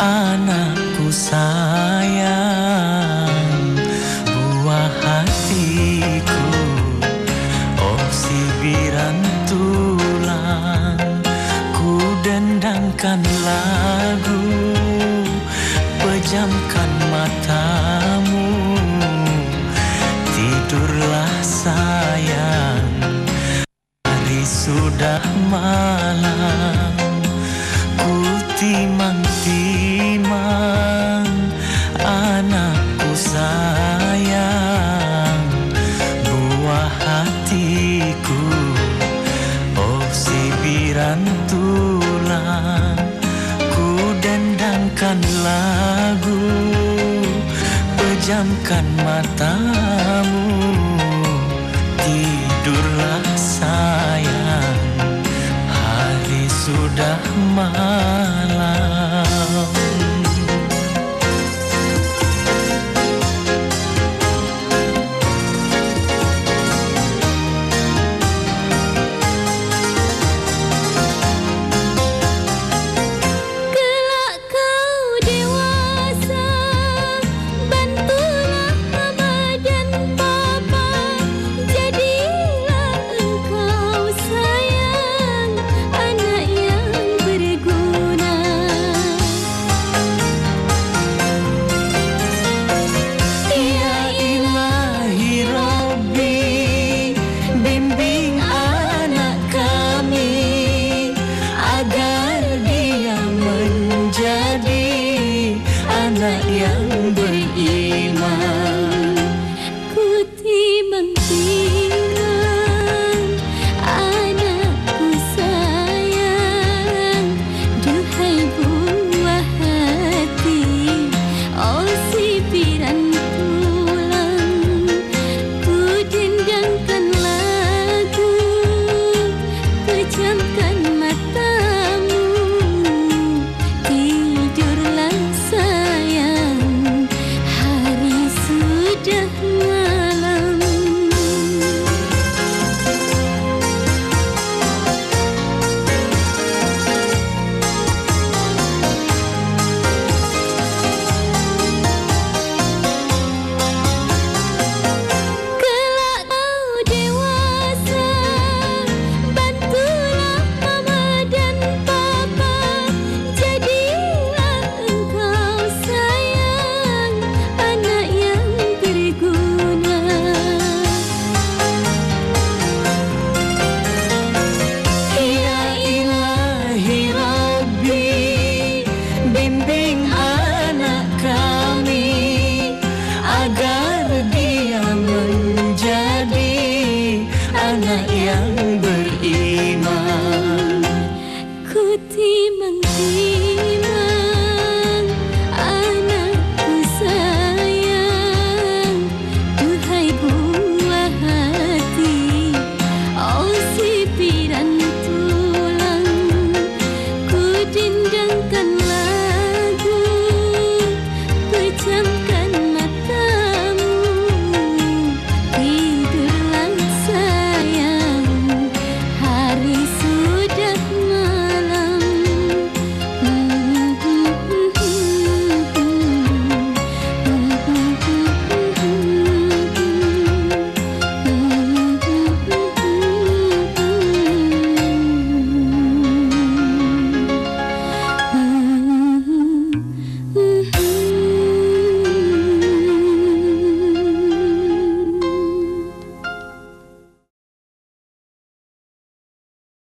anakku sayang. Buah hatiku oh si birantulang ku dendangkan lagu pejamkan matamu. Tidurlah sayang hari sudah malam timang-timang anakku sayang. Buah hatiku oh si birantulang ku dendangkan lagu pejamkan matamu. Tidurlah sayang hari sudah malam Anak yang beriman. Ku timang-timang